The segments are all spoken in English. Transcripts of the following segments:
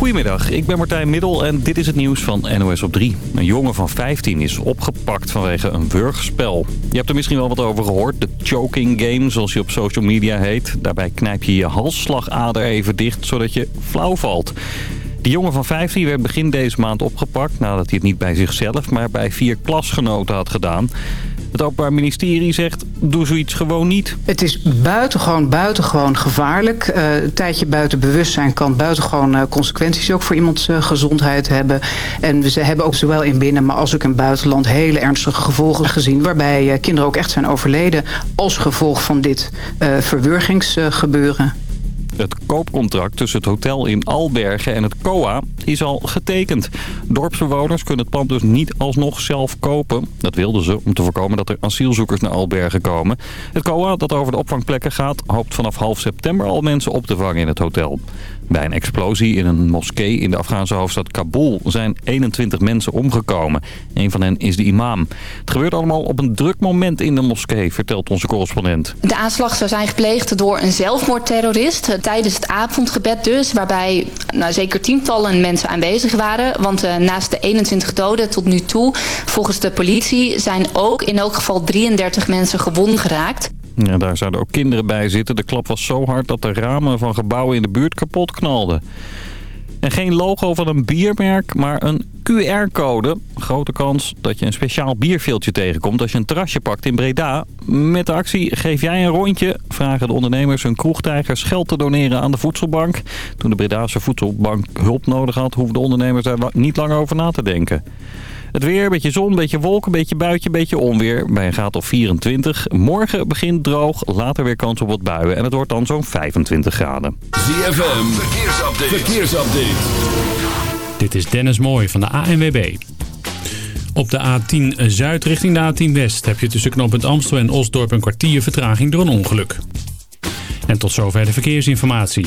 Goedemiddag, ik ben Martijn Middel en dit is het nieuws van NOS op 3. Een jongen van 15 is opgepakt vanwege een wurgspel. Je hebt er misschien wel wat over gehoord. De choking game, zoals je op social media heet. Daarbij knijp je je halsslagader even dicht, zodat je flauw valt. Die jongen van 15 werd begin deze maand opgepakt... nadat hij het niet bij zichzelf, maar bij vier klasgenoten had gedaan. Het Openbaar Ministerie zegt, doe zoiets gewoon niet. Het is buitengewoon, buitengewoon gevaarlijk. Uh, een tijdje buiten bewustzijn kan buitengewoon uh, consequenties ook voor iemands uh, gezondheid hebben. En we hebben ook zowel in binnen, maar als ook in buitenland hele ernstige gevolgen gezien. Waarbij kinderen ook echt zijn overleden als gevolg van dit verwurgingsgebeuren. Het koopcontract tussen het hotel in Albergen en het COA is al getekend. Dorpsbewoners kunnen het pand dus niet alsnog zelf kopen. Dat wilden ze om te voorkomen dat er asielzoekers naar Albergen komen. Het COA, dat over de opvangplekken gaat, hoopt vanaf half september al mensen op te vangen in het hotel. Bij een explosie in een moskee in de Afghaanse hoofdstad Kabul zijn 21 mensen omgekomen. Een van hen is de imam. Het gebeurt allemaal op een druk moment in de moskee, vertelt onze correspondent. De aanslag zou zijn gepleegd door een zelfmoordterrorist tijdens het avondgebed dus. Waarbij nou, zeker tientallen mensen aanwezig waren. Want uh, naast de 21 doden tot nu toe, volgens de politie, zijn ook in elk geval 33 mensen gewond geraakt. Daar zouden ook kinderen bij zitten. De klap was zo hard dat de ramen van gebouwen in de buurt kapot knalden. En geen logo van een biermerk, maar een QR-code. Grote kans dat je een speciaal bierveeltje tegenkomt als je een terrasje pakt in Breda. Met de actie Geef jij een rondje vragen de ondernemers hun kroegtijgers geld te doneren aan de voedselbank. Toen de Bredaanse voedselbank hulp nodig had, hoefden de ondernemers daar niet lang over na te denken. Het weer, een beetje zon, een beetje wolken, een beetje buitje, een beetje onweer. Bij een graad of 24. Morgen begint droog, later weer kans op wat buien. En het wordt dan zo'n 25 graden. ZFM, verkeersupdate. verkeersupdate. Dit is Dennis Mooij van de ANWB. Op de A10 Zuid richting de A10 West heb je tussen knooppunt Amstel en Osdorp een kwartier vertraging door een ongeluk. En tot zover de verkeersinformatie.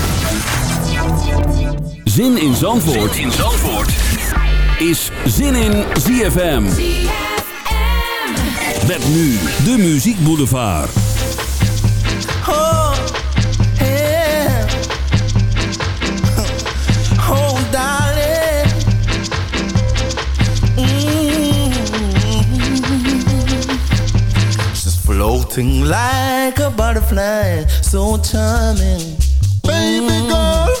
Zin in Zandvoort, zin in Zandvoort. is Zin in ZFM. ZFM. Met nu de Muziek Boulevard. Oh, yeah. oh darling. Mm She's floating like a butterfly, so charming. Baby girl.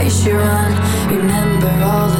why you run? Remember all the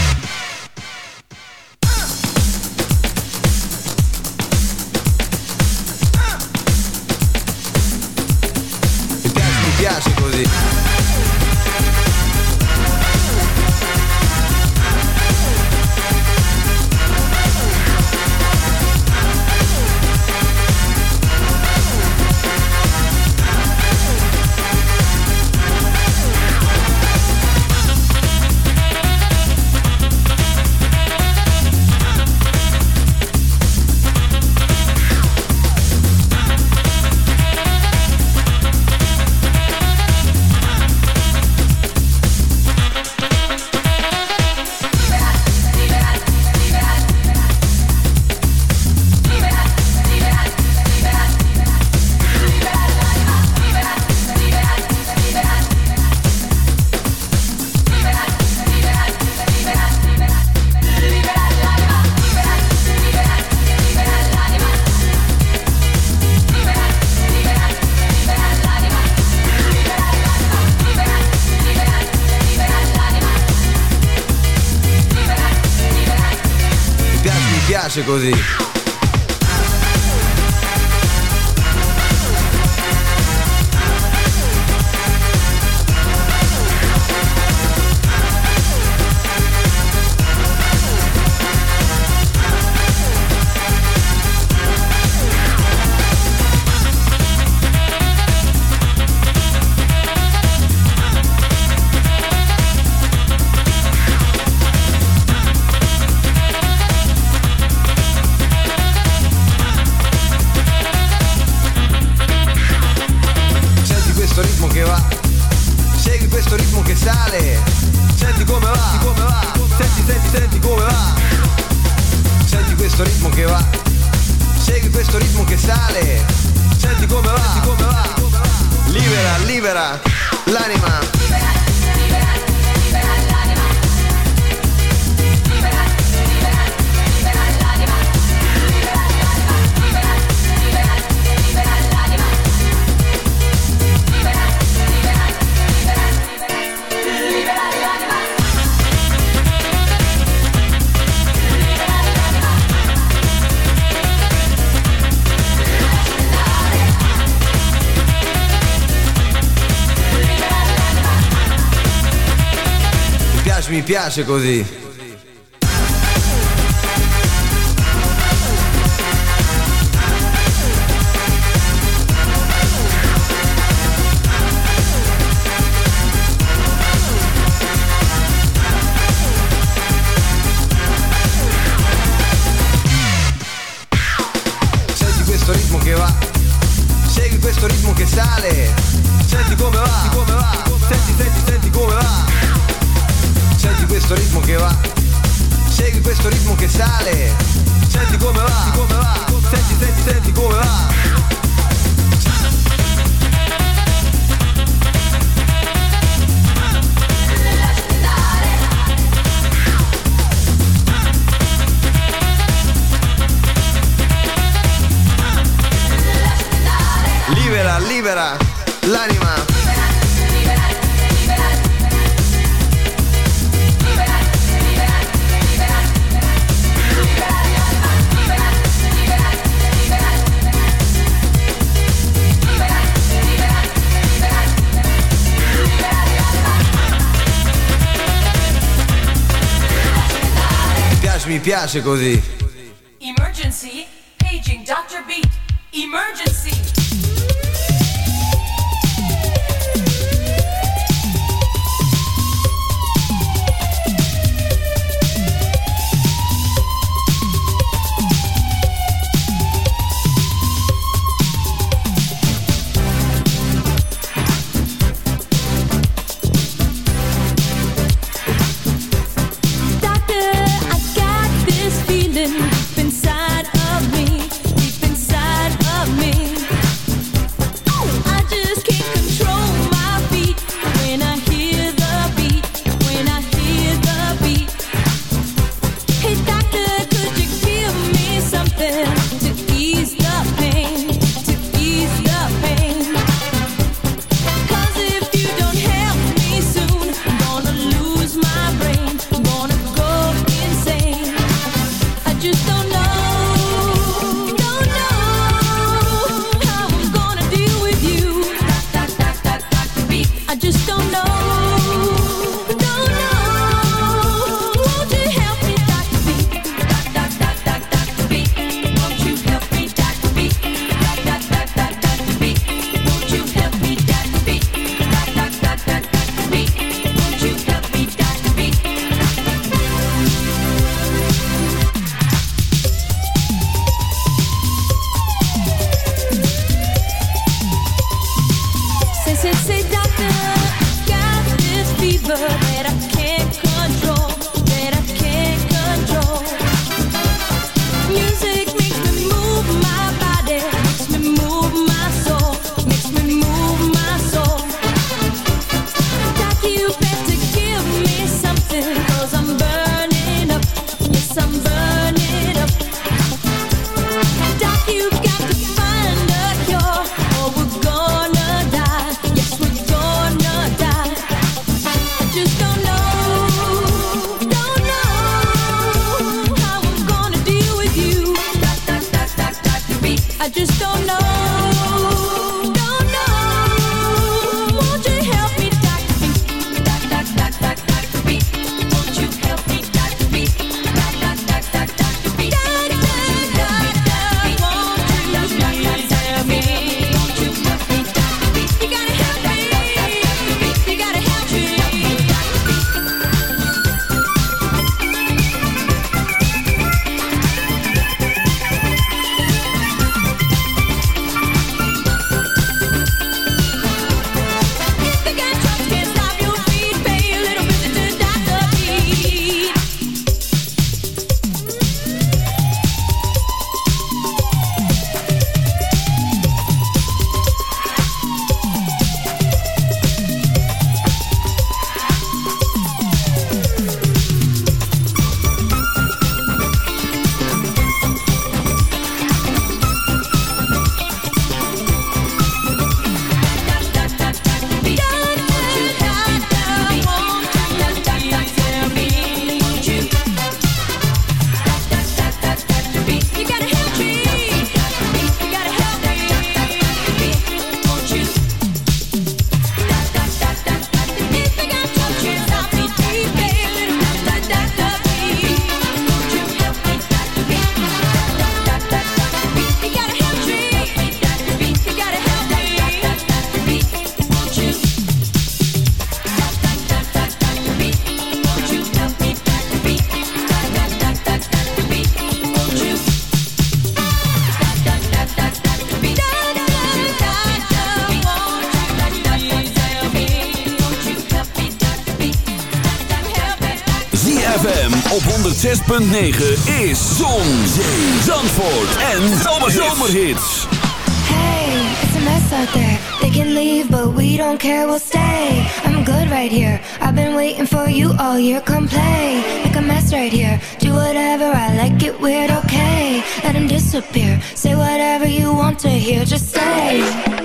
così. piace così. sale piace così. 106.9 is Zon, Zandvoort en Zomerhits. Hey, it's a mess out there. They can leave, but we don't care, we'll stay. I'm good right here. I've been waiting for you all year. Come play, make a mess right here. Do whatever, I like it weird, okay. Let him disappear. Say whatever you want to hear, just say.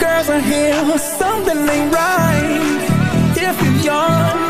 girls are here, something ain't right. If you're young.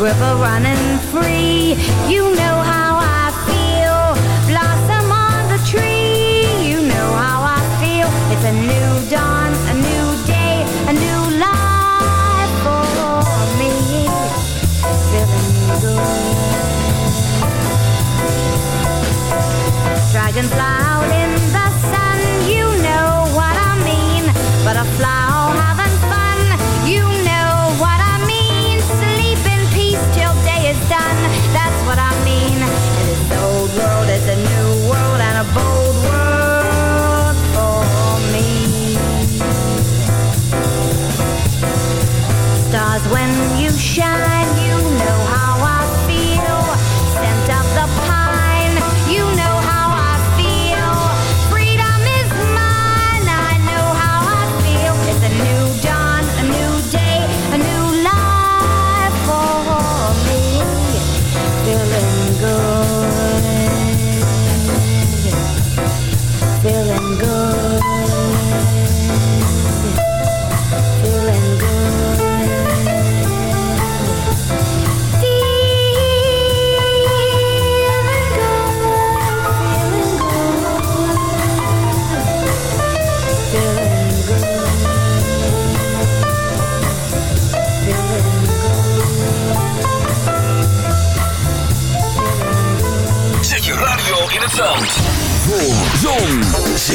river running free. You know how.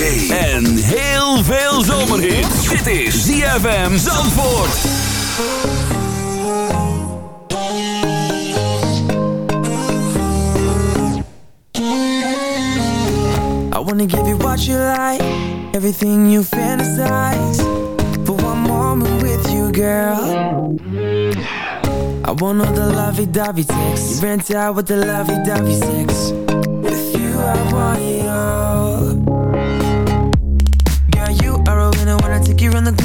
zee en heel veel zomerhit. Dit is ZFM Zandvoort. I wanna give you what you like, everything you fantasize. For one moment with you, girl. I want all the lovey-dovey sex. You rent out with the lovey-dovey sex. With you, I want it all.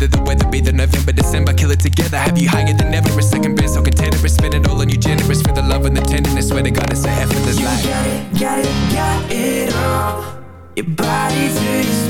whether the weather be the November, December, kill it together. Have you higher than ever? A second best, so container, spend it all on you, generous for the love and the tenderness. Swear to God, it's a effortless You life. got it, got it, got it all. Your body to your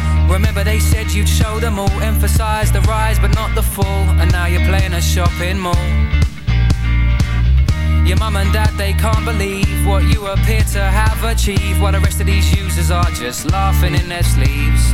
Remember they said you'd show them all, emphasize the rise but not the fall, and now you're playing a shopping mall. Your mum and dad, they can't believe what you appear to have achieved, while the rest of these users are just laughing in their sleeves.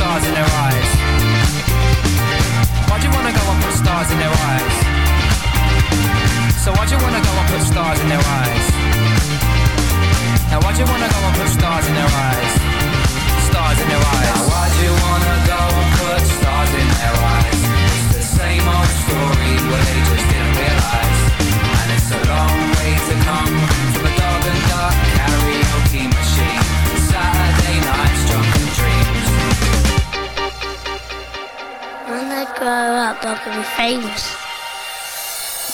stars in their eyes? Why'd you wanna go and put stars in their eyes? So why'd you wanna go and put stars in their eyes? Now why'd you wanna go and put stars in their eyes? Stars in their eyes. Now why'd you wanna go and put stars in their eyes? feios.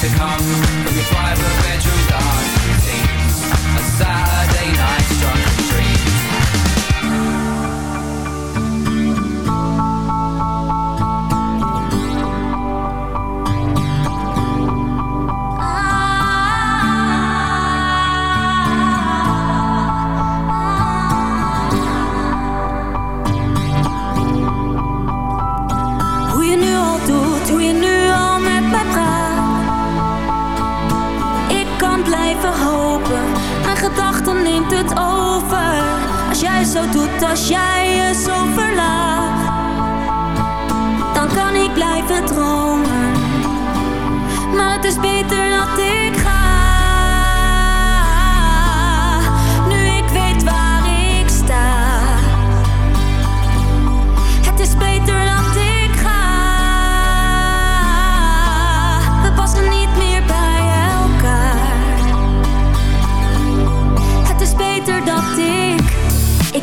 to come from your private bedroom routines. A Saturday zo doet, als jij je zo verlaat,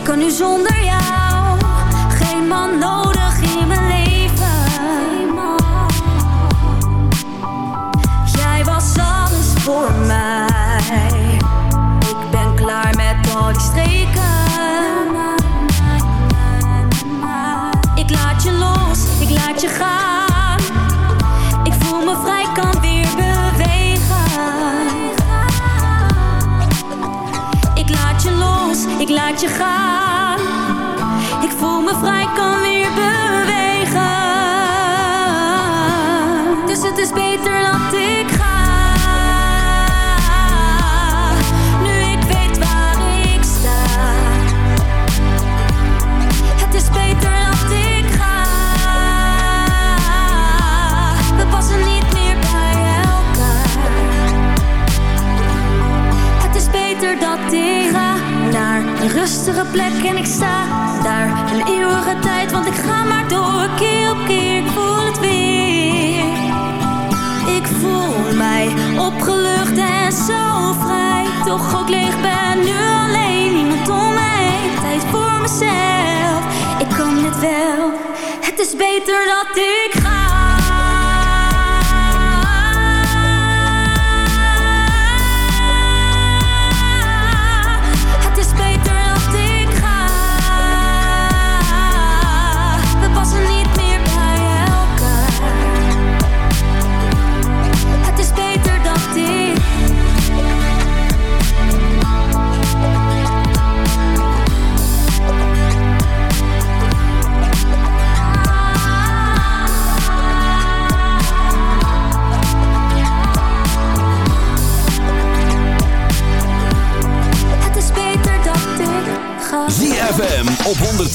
Kan nu zonder jou. Beter dat ik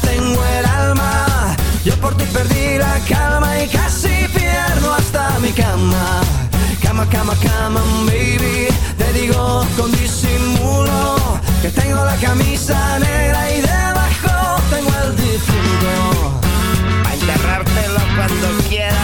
Tengo el alma. Yo por ti perdí la calma y casi pierdo hasta mi cama. Cama, cama, cama, baby. Te digo con disimulo que tengo la camisa negra y debajo tengo el difunto. A enterrártelo cuando quieras,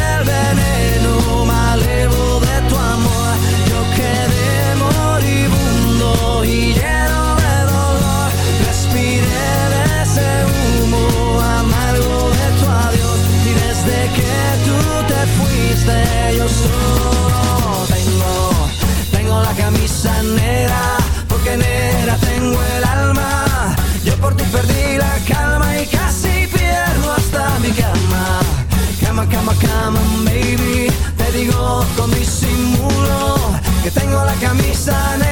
del camisa negra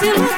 Encontrei